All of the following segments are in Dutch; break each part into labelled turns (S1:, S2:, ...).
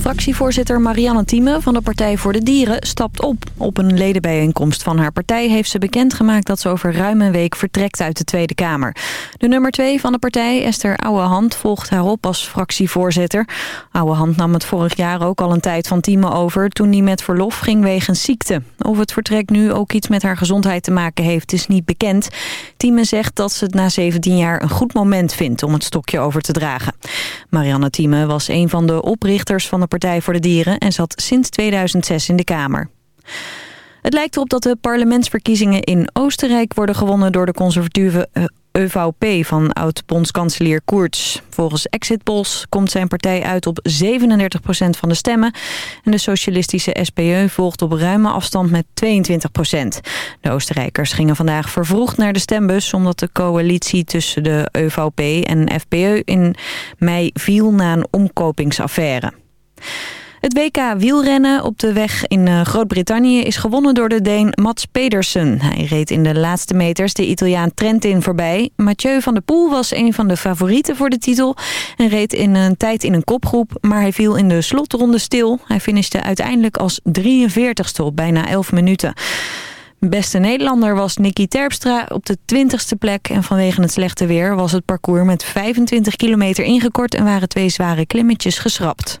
S1: Fractievoorzitter Marianne Thieme van de Partij voor de Dieren stapt op. Op een ledenbijeenkomst van haar partij heeft ze bekendgemaakt... dat ze over ruim een week vertrekt uit de Tweede Kamer. De nummer twee van de partij, Esther Ouwehand, volgt haar op als fractievoorzitter. Ouwehand nam het vorig jaar ook al een tijd van Thieme over... toen hij met verlof ging wegens ziekte. Of het vertrek nu ook iets met haar gezondheid te maken heeft, is niet bekend. Thieme zegt dat ze het na 17 jaar een goed moment vindt... om het stokje over te dragen. Marianne Thieme was een van de oprichters van de Partij voor de Dieren... en zat sinds 2006 in de Kamer. Het lijkt erop dat de parlementsverkiezingen in Oostenrijk worden gewonnen door de conservatieve EVP van oud-bondskanselier Koerts. Volgens exit polls komt zijn partij uit op 37% van de stemmen. En de socialistische SPE volgt op ruime afstand met 22% De Oostenrijkers gingen vandaag vervroegd naar de stembus... omdat de coalitie tussen de EVP en FPE in mei viel na een omkopingsaffaire. Het WK wielrennen op de weg in eh, Groot-Brittannië is gewonnen door de Deen Mats Pedersen. Hij reed in de laatste meters de Italiaan Trentin voorbij. Mathieu van der Poel was een van de favorieten voor de titel en reed in een tijd in een kopgroep, maar hij viel in de slotronde stil. Hij finishte uiteindelijk als 43ste op bijna 11 minuten. Beste Nederlander was Nicky Terpstra op de 20ste plek. En vanwege het slechte weer was het parcours met 25 kilometer ingekort... en waren twee zware klimmetjes geschrapt.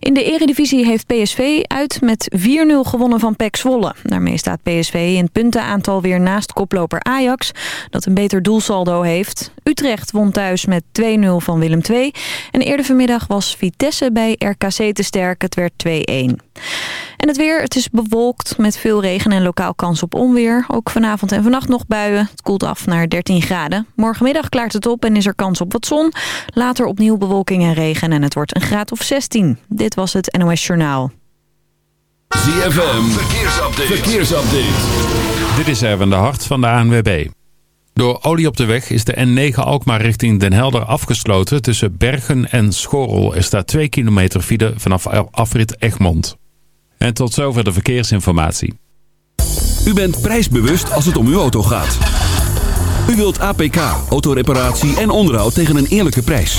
S1: In de eredivisie heeft PSV uit met 4-0 gewonnen van PEC Zwolle. Daarmee staat PSV in puntenaantal weer naast koploper Ajax, dat een beter doelsaldo heeft. Utrecht won thuis met 2-0 van Willem II. En eerder vanmiddag was Vitesse bij RKC te sterk, het werd 2-1. En het weer, het is bewolkt met veel regen en lokaal kans op onweer. Ook vanavond en vannacht nog buien. Het koelt af naar 13 graden. Morgenmiddag klaart het op en is er kans op wat zon. Later opnieuw bewolking en regen en het wordt een graad of 16. Dit was het NOS Journaal.
S2: ZFM, verkeersupdate. verkeersupdate.
S3: Dit is Erwin de Hart van de ANWB. Door olie op de weg is de N9 Alkmaar richting Den Helder afgesloten. Tussen Bergen en Schorrel is daar 2 kilometer file vanaf afrit Egmond. En tot zover de verkeersinformatie.
S2: U bent prijsbewust als het om uw auto gaat. U wilt APK, autoreparatie en onderhoud tegen een eerlijke prijs.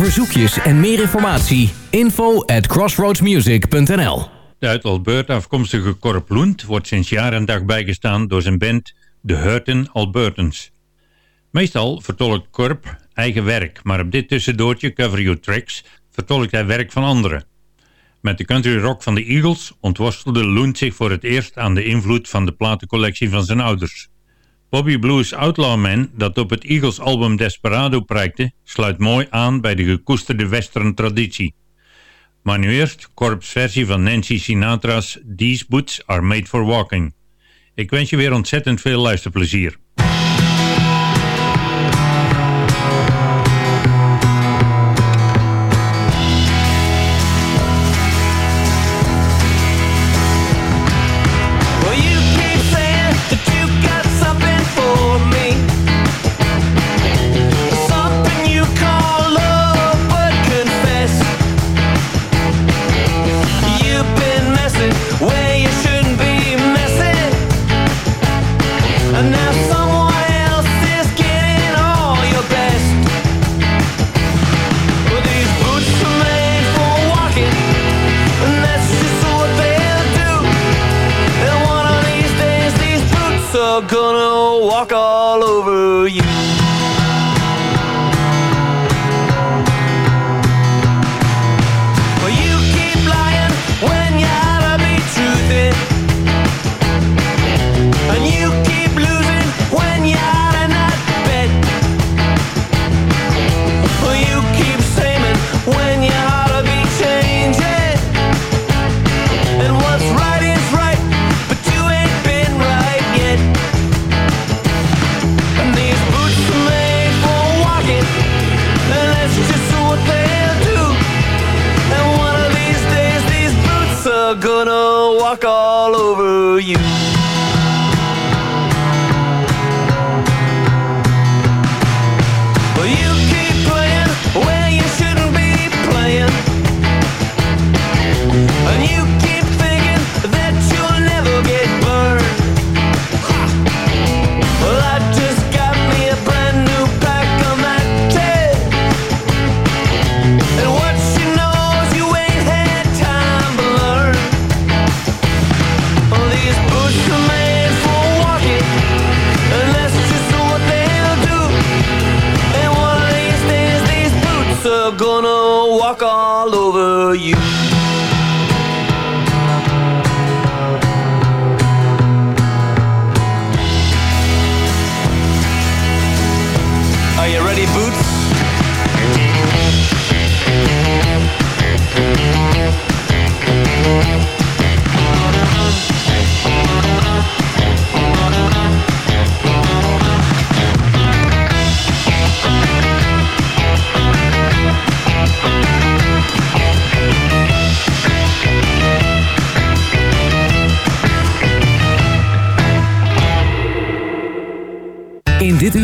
S4: Verzoekjes en meer informatie, info at crossroadsmusic.nl
S3: De uit Alberta afkomstige Corp Lund wordt sinds jaar en dag bijgestaan door zijn band The Hurtin Albertans. Meestal vertolkt Corp eigen werk, maar op dit tussendoortje Cover Your Tracks vertolkt hij werk van anderen. Met de country rock van de Eagles ontworstelde Lund zich voor het eerst aan de invloed van de platencollectie van zijn ouders. Bobby Blues Outlaw Man, dat op het Eagles album Desperado prijkte, sluit mooi aan bij de gekoesterde western traditie. Maar nu eerst Corps versie van Nancy Sinatra's These Boots Are Made For Walking. Ik wens je weer ontzettend veel luisterplezier.
S5: gonna walk all over you.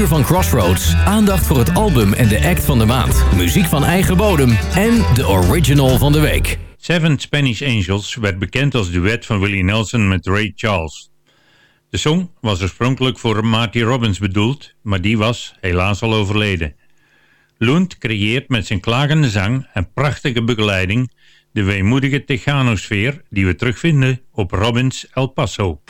S4: van Crossroads. Aandacht voor het album en de act van de maand. Muziek van eigen bodem en de original van de week.
S3: Seven Spanish Angels werd bekend als duet van Willie Nelson met Ray Charles. De song was oorspronkelijk voor Marty Robbins bedoeld, maar die was helaas al overleden. Lund creëert met zijn klagende zang en prachtige begeleiding de weemoedige Tejano-sfeer die we terugvinden op Robbins El Paso.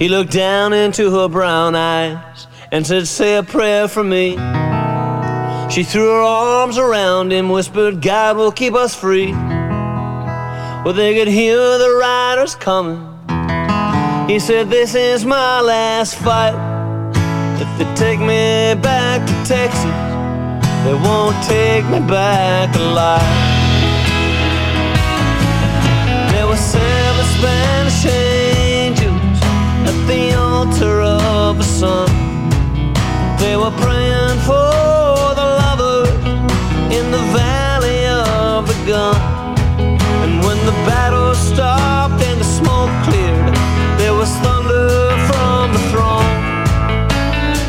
S5: He looked down into her brown eyes and said, Say a prayer for me. She threw her arms around him, whispered, God will keep us free. Well, they could hear the riders coming. He said, This is my last fight. If they take me back to Texas, they won't take me back alive. Of the sun. They were praying for the lovers in the valley of the gun. And when the battle stopped and the smoke cleared, there was thunder from the throne.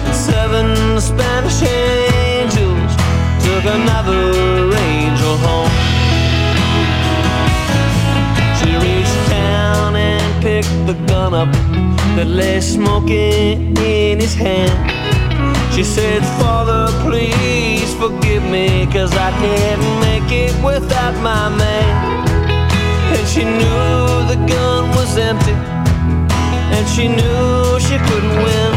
S5: And seven Spanish angels took another picked the gun up that lay smoking in his hand. She said, Father, please forgive me, cause I can't make it without my man. And she knew the gun was empty, and she knew she couldn't win.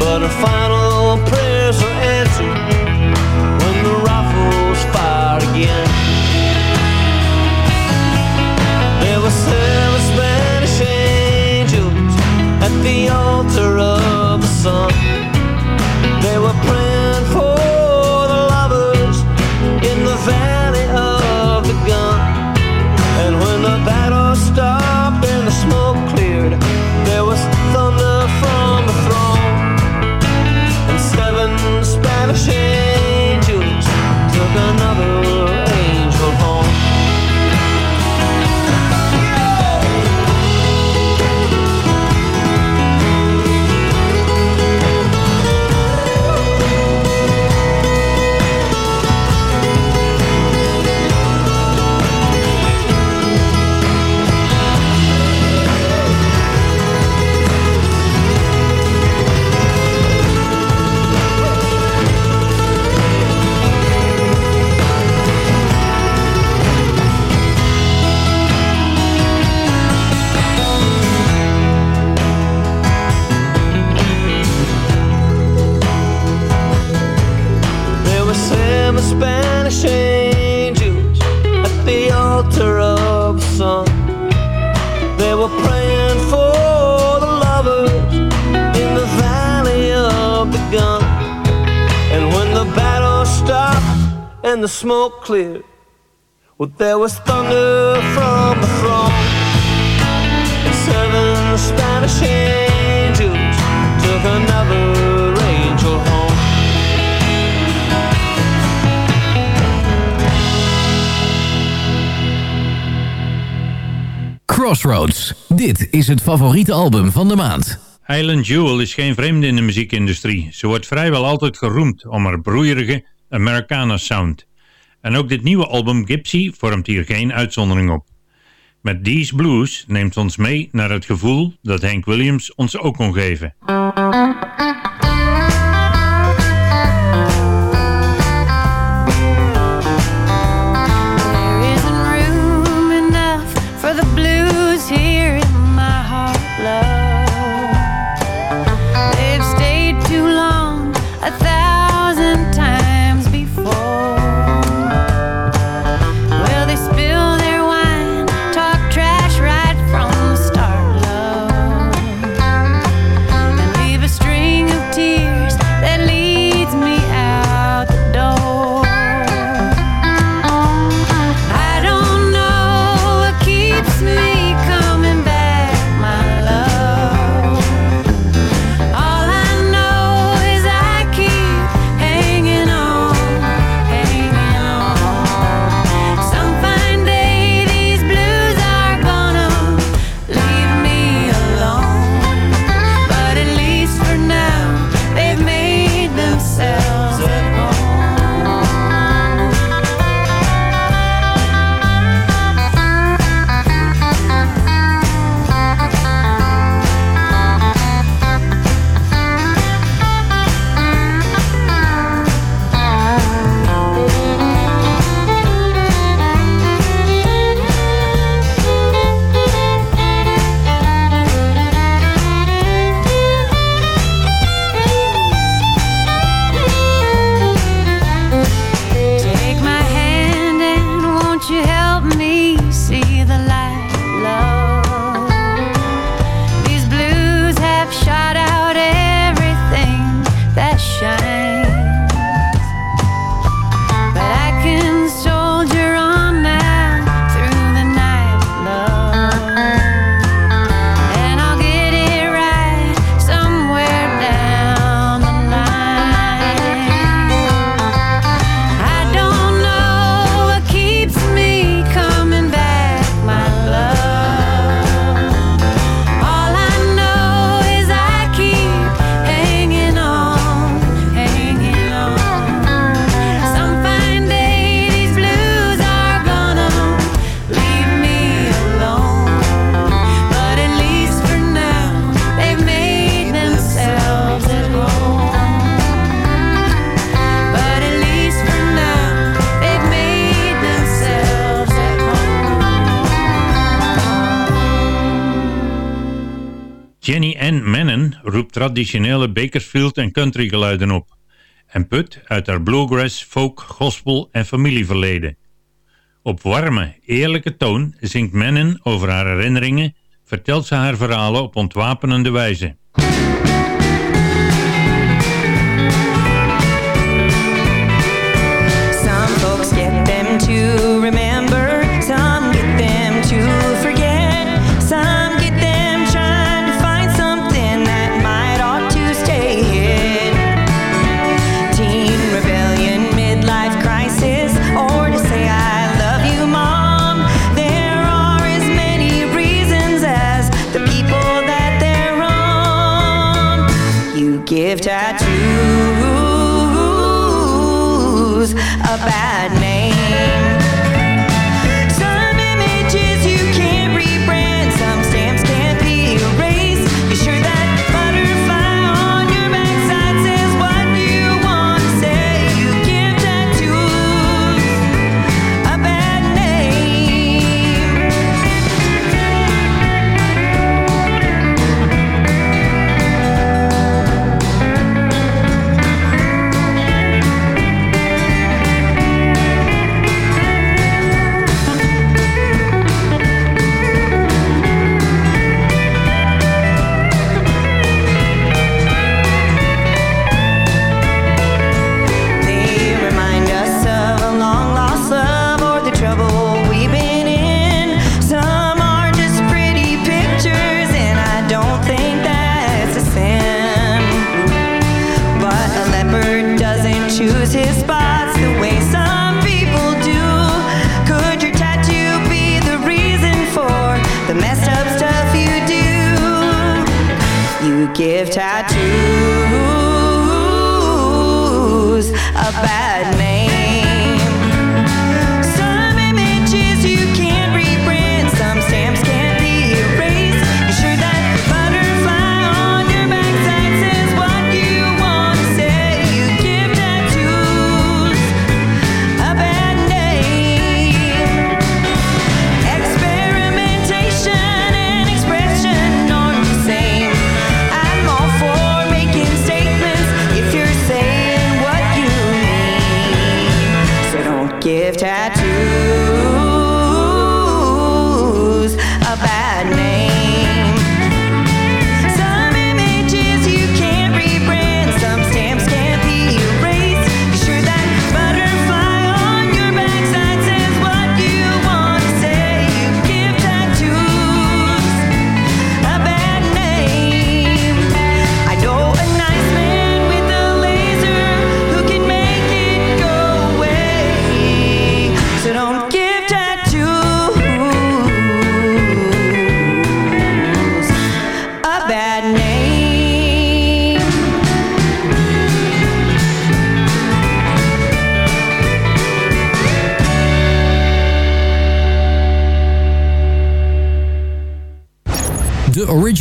S5: But her final prayers were answered when the rifles fired again. There were altar of the sun. Well, there was thunder from the throne. And seven Spanish angels took another angel home.
S4: Crossroads. Dit is het favoriete album van de maand.
S3: Island Jewel is geen vreemde in de muziekindustrie. Ze wordt vrijwel altijd geroemd om haar broeierige Americana sound. En ook dit nieuwe album Gypsy vormt hier geen uitzondering op. Met These Blues neemt ons mee naar het gevoel dat Hank Williams ons ook kon geven.
S6: Traditionele Bakersfield en country geluiden op en put uit haar bluegrass, folk, gospel en familieverleden. Op warme, eerlijke toon zingt Mannon over haar herinneringen, vertelt ze haar verhalen op ontwapenende wijze.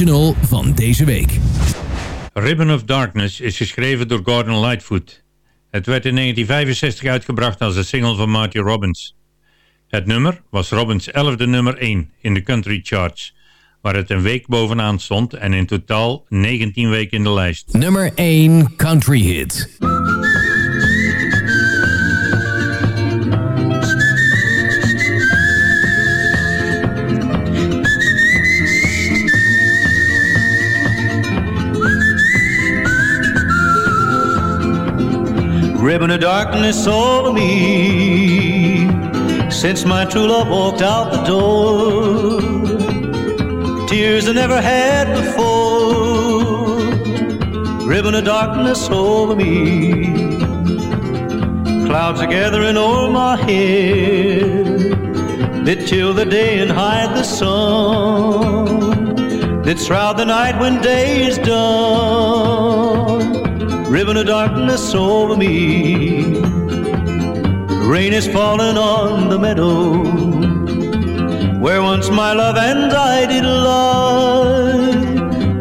S7: Original van deze week.
S6: Ribbon of Darkness is geschreven door Gordon Lightfoot. Het werd in 1965 uitgebracht als een single van Marty Robbins. Het nummer was Robbins' 11e nummer 1 in de country charts, waar het een week bovenaan stond en in totaal 19 weken in de lijst.
S7: Nummer 1 Country Hit.
S8: Ribbon of darkness over me since my true love walked out the door. Tears I never had before, ribbon of darkness over me. Clouds are gathering over my head that chill the day and hide the sun, that shroud the night when day is done ribbon of darkness over me. Rain is falling on the meadow where once my love and I did lie.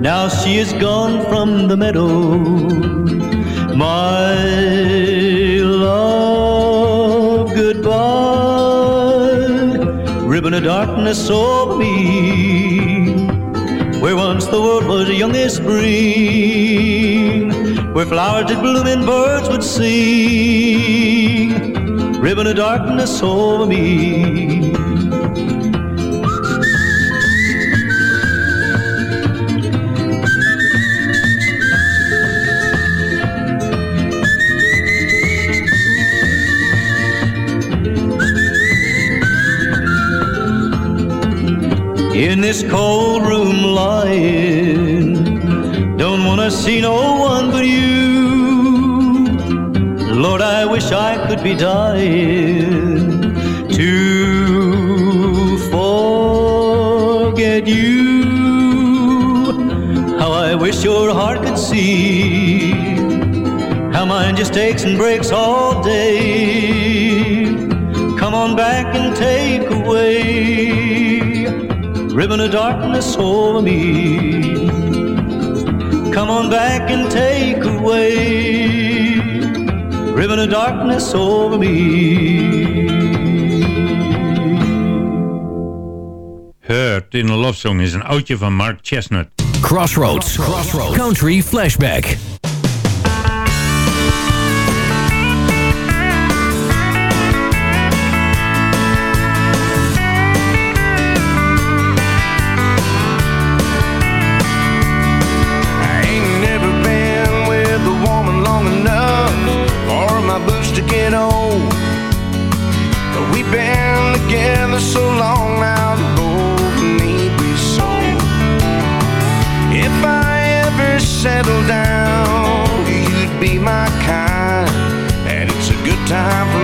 S8: Now she is gone from the meadow. My love, goodbye. Ribbon of darkness over me where once the world was young as spring where flowers did bloom and birds would sing. Ribbon of darkness over me. In this cold room lying see no one but you. Lord, I wish I could be dying to forget you. How I wish your heart could see how mine just aches and breaks all day. Come on back and take away ribbon of darkness over me. Come on back and take away ribbon of darkness over me.
S3: Hurt in a Love Song is een oudje van Mark Chestnut.
S4: Crossroads. Crossroads. Country Flashback.
S9: to get old. But we've been together so long now, the both need be sold. If I ever settle down, you'd be my kind, and it's a good time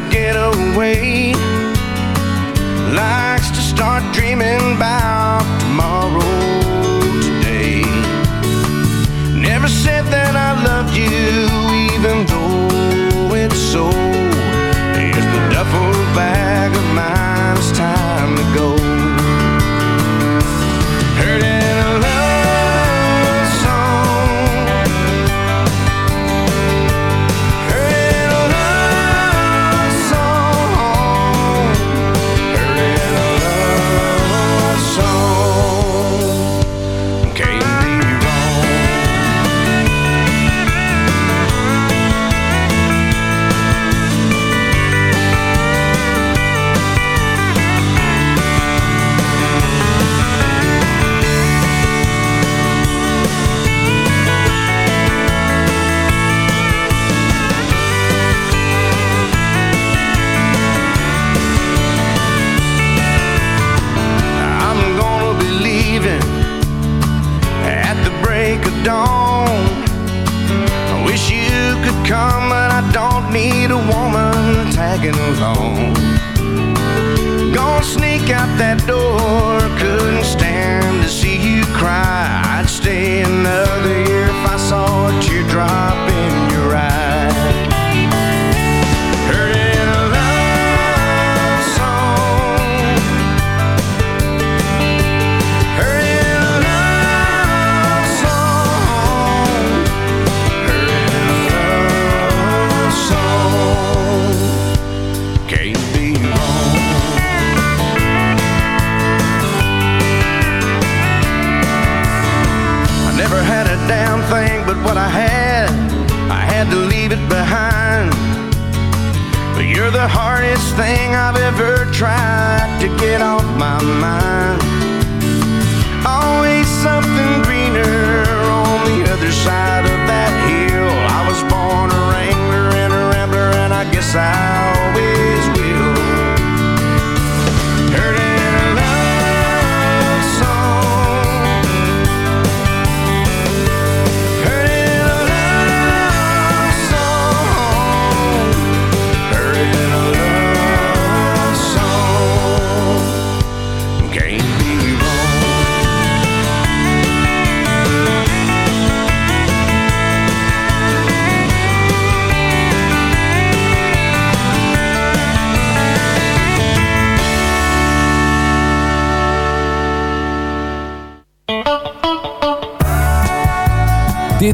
S9: to get away.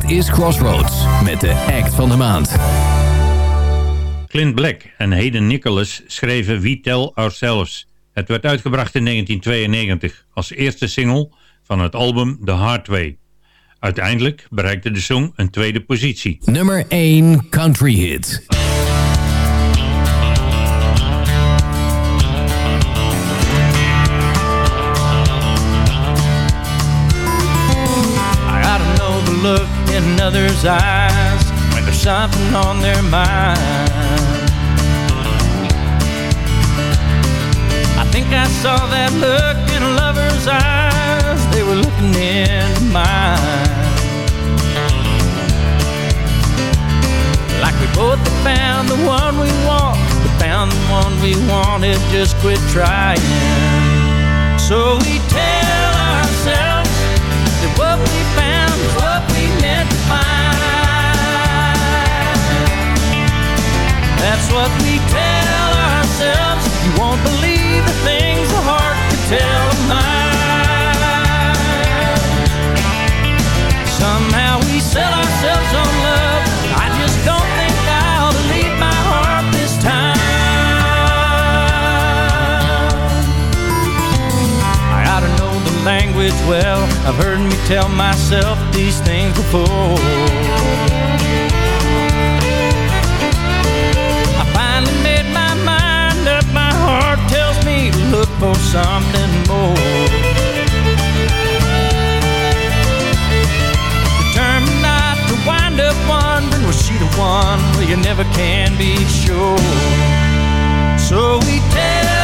S4: Dit is Crossroads met de act van de maand.
S3: Clint Black en Hayden Nicholas schreven We Tell Ourselves. Het werd uitgebracht in 1992 als eerste single van het album The Hard Way. Uiteindelijk bereikte de song een tweede positie.
S4: Nummer 1 Country Hit.
S10: I ought to know the look others' eyes when there's something on their mind. I think I saw that look in a lover's eyes, they were looking into mine. Like we both had found the one we want, but found the one we wanted, just quit trying. So we that what we found what we meant to find. That's what we tell ourselves. You won't believe the things heart can tell mind. Somehow we sell ourselves language well. I've heard me tell myself these things before. I finally made my mind up. My heart tells me to look for something more. Determined not to wind up wondering was she the one? Well, you never can be sure. So we tell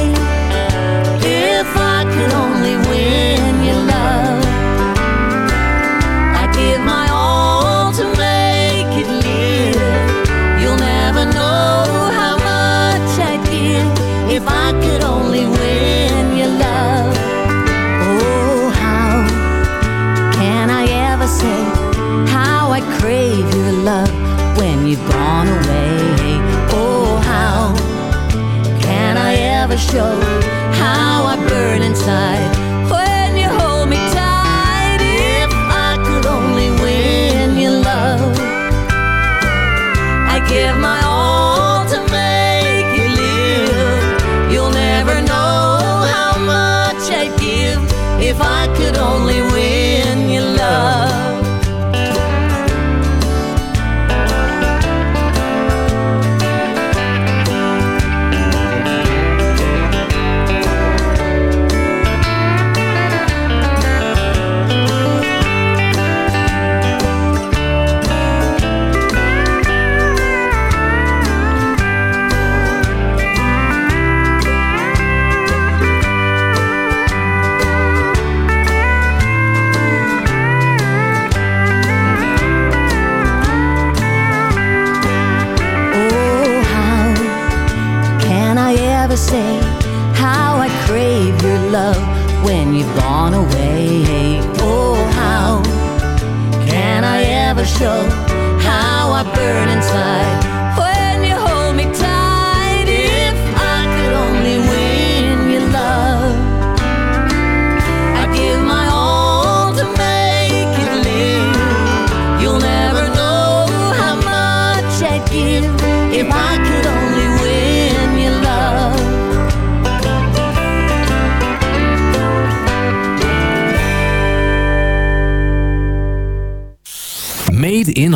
S7: crave your love when you've gone away? Oh, how can I ever show how I burn inside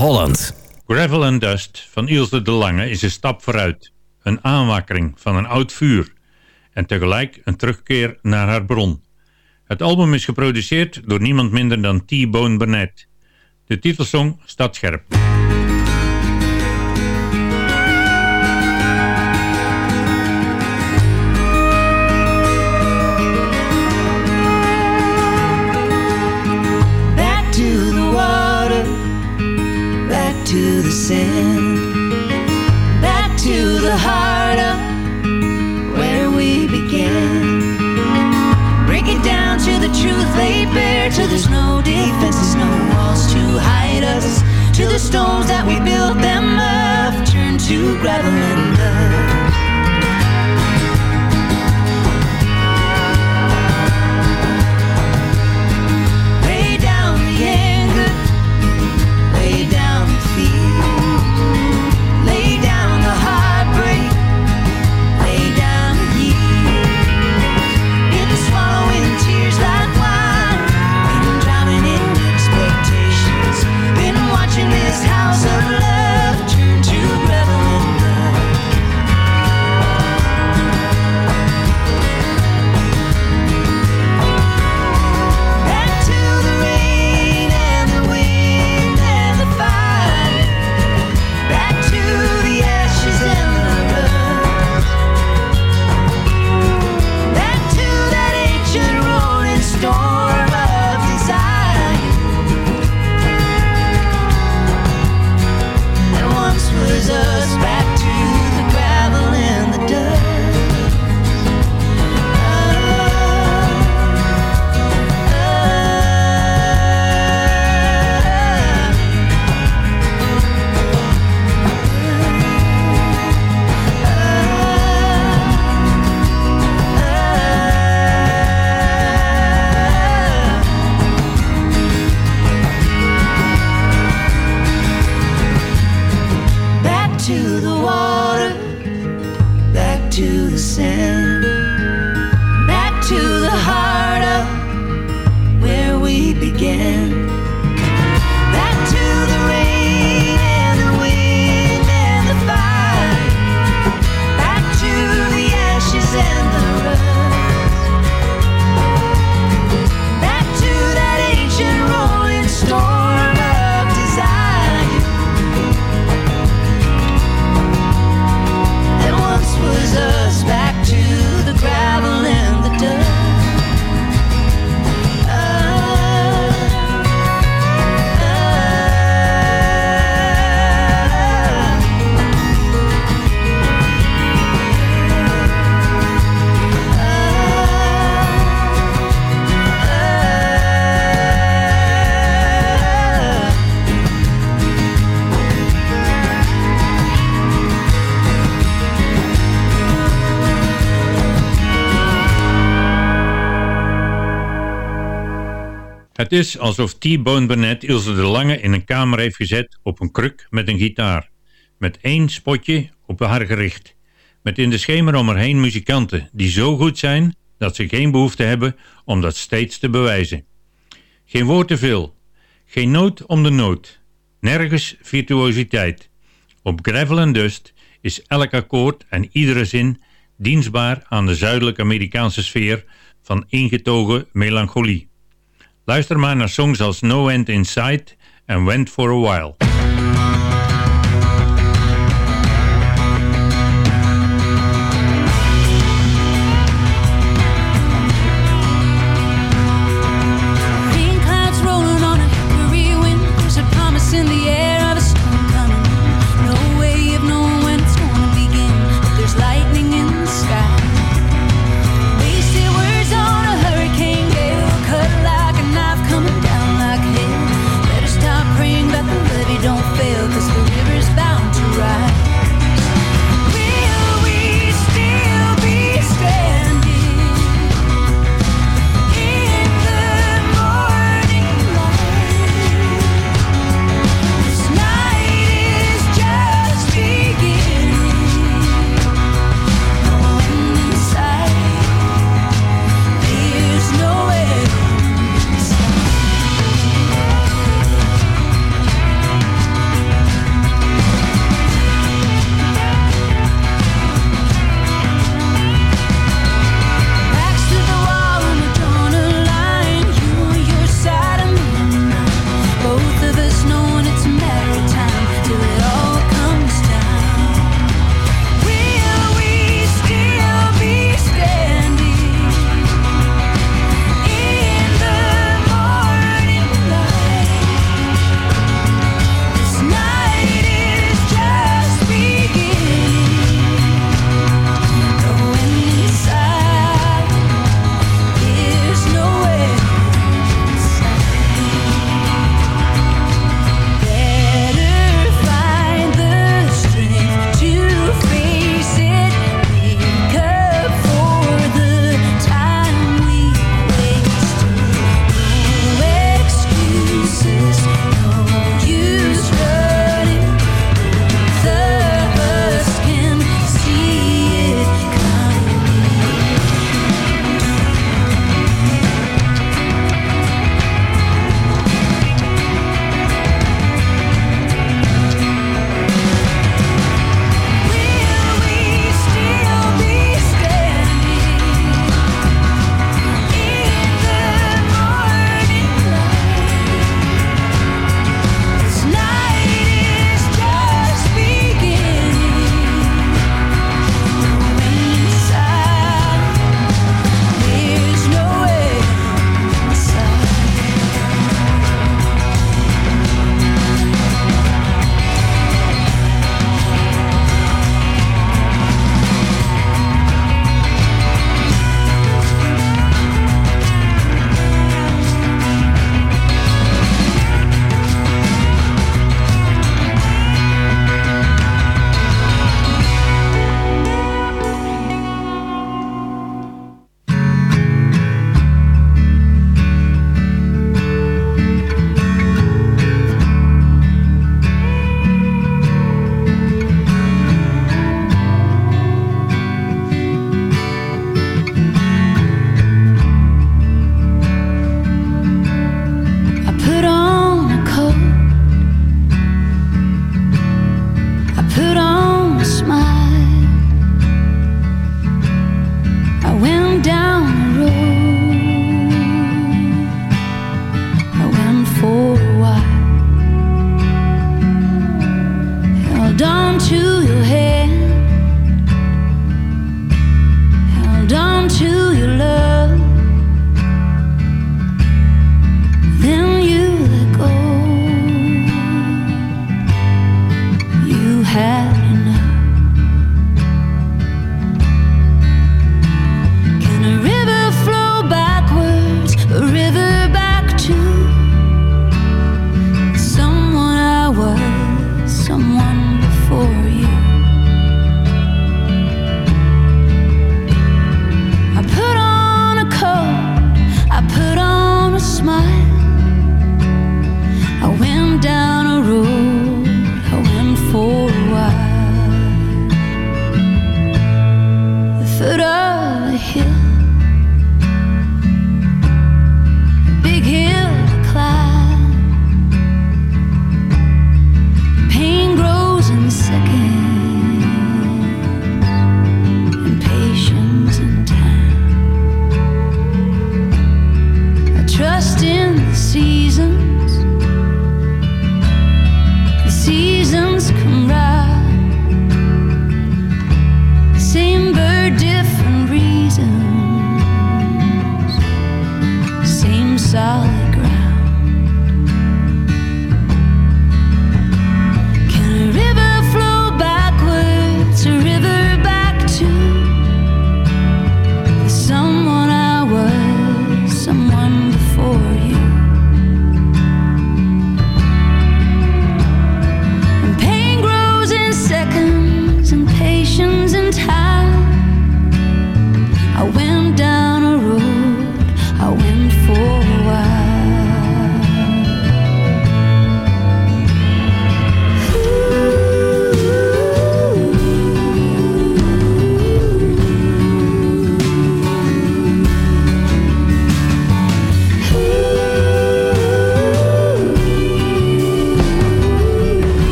S4: Holland.
S3: Gravel and Dust van Ilse de Lange is een stap vooruit. Een aanwakkering van een oud vuur. En tegelijk een terugkeer naar haar bron. Het album is geproduceerd door niemand minder dan T-Bone Burnett. De titelsong staat scherp.
S11: Back to the heart of where we began. Break it down to the truth laid bare, till there's no defenses, no walls to hide us. To the stones that we built them up, turn to gravel and dust.
S3: Het is alsof T-Bone Burnett Ilse de Lange in een kamer heeft gezet op een kruk met een gitaar. Met één spotje op haar gericht. Met in de schemer om haar heen muzikanten die zo goed zijn dat ze geen behoefte hebben om dat steeds te bewijzen. Geen woord te veel. Geen noot om de noot. Nergens virtuositeit. Op gravel en dust is elk akkoord en iedere zin dienstbaar aan de zuidelijk Amerikaanse sfeer van ingetogen melancholie. Luister maar naar songs als No End in Sight en Went for a While.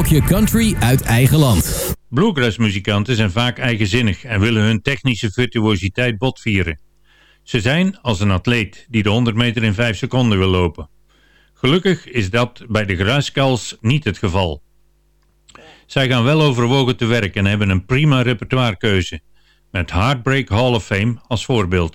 S7: blokje country uit eigen land.
S10: Bluegrass-muzikanten zijn vaak eigenzinnig en willen hun technische virtuositeit botvieren. Ze zijn als een atleet die de 100 meter in 5 seconden wil lopen. Gelukkig is dat bij de Geruiskals niet het geval. Zij gaan wel overwogen te werk en hebben een prima repertoirekeuze. Met Heartbreak Hall of Fame als voorbeeld.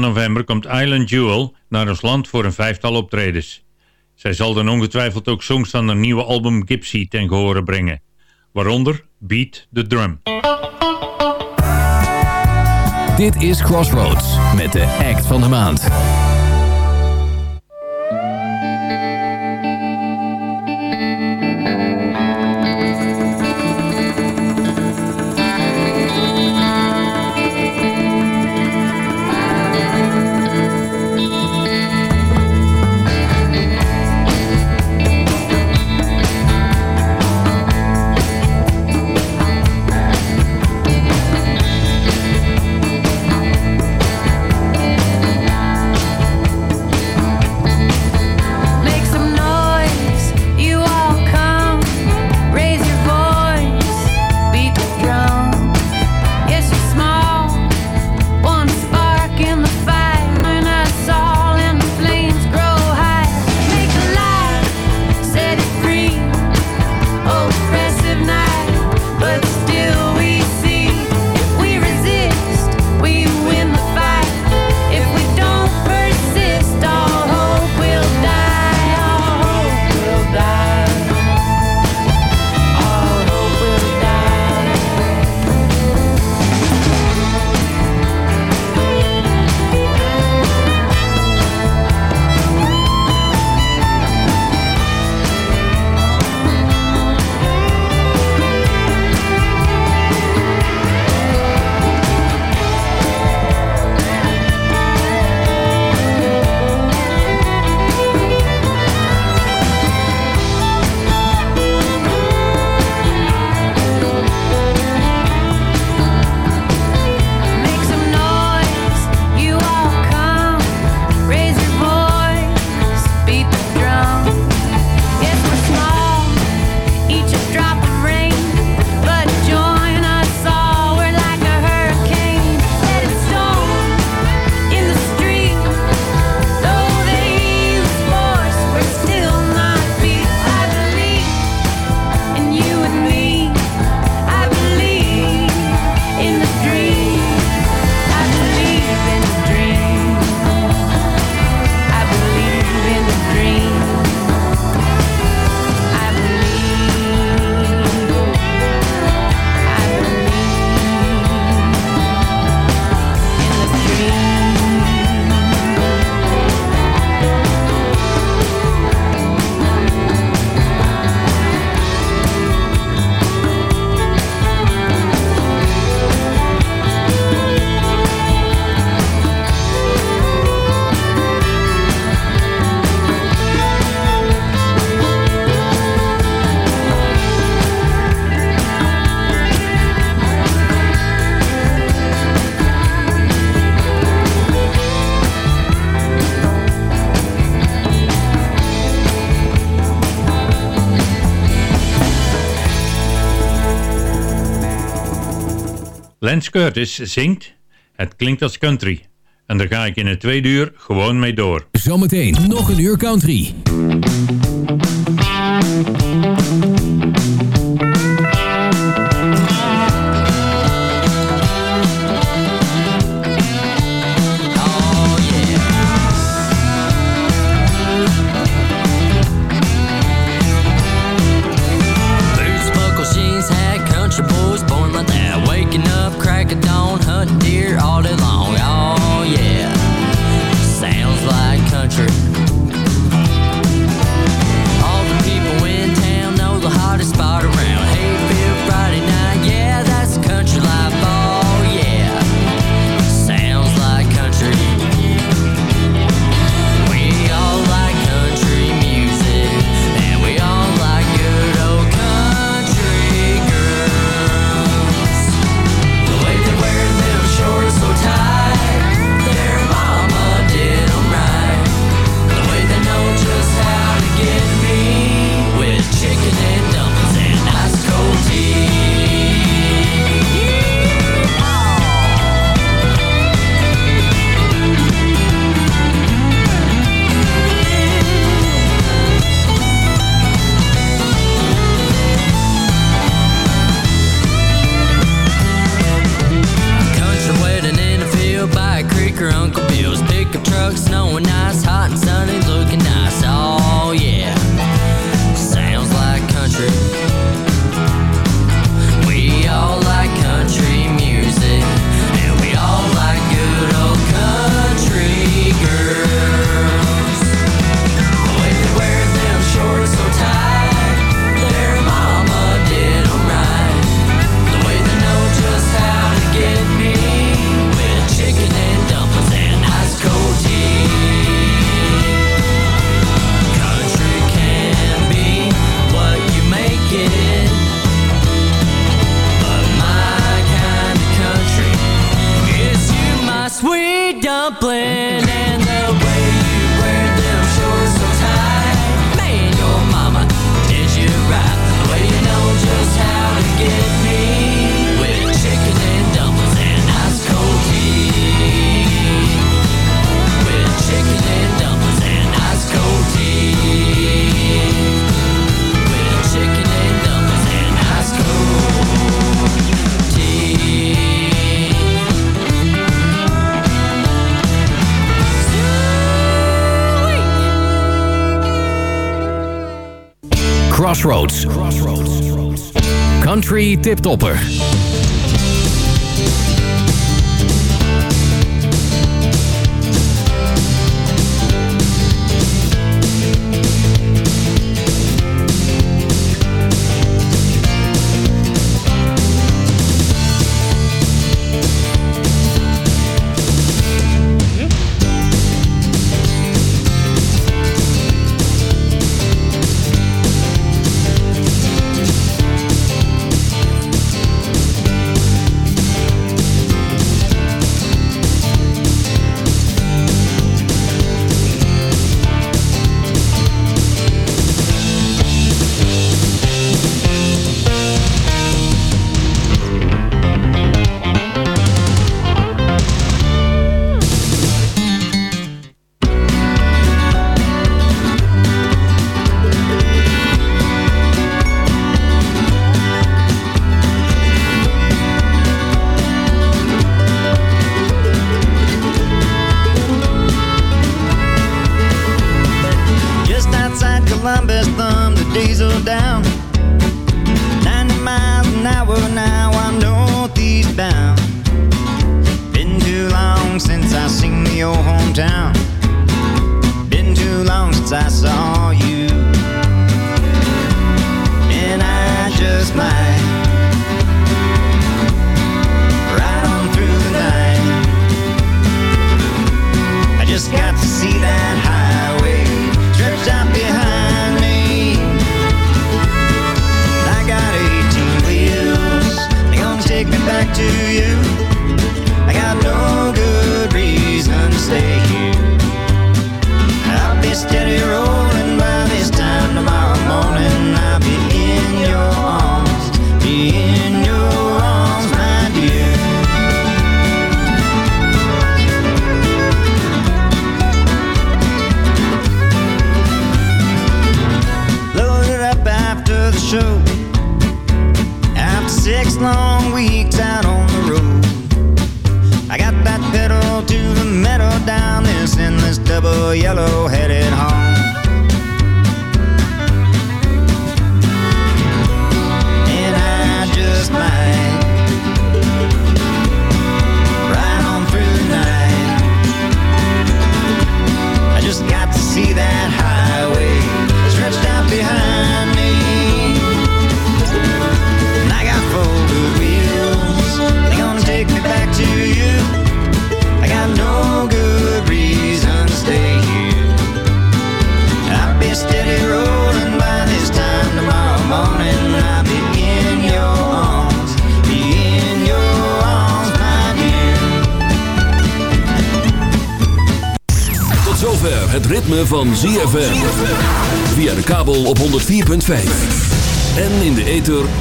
S10: van november komt Island Jewel naar ons land voor een vijftal optredens. Zij zal dan ongetwijfeld ook songs van haar nieuwe album Gypsy ten gehore brengen. Waaronder Beat the Drum.
S7: Dit is Crossroads met de act van de maand.
S3: Lance Curtis zingt Het klinkt als country. En daar ga ik in het tweede uur gewoon mee door.
S4: Zometeen nog een uur country. Crossroads. Country tiptopper.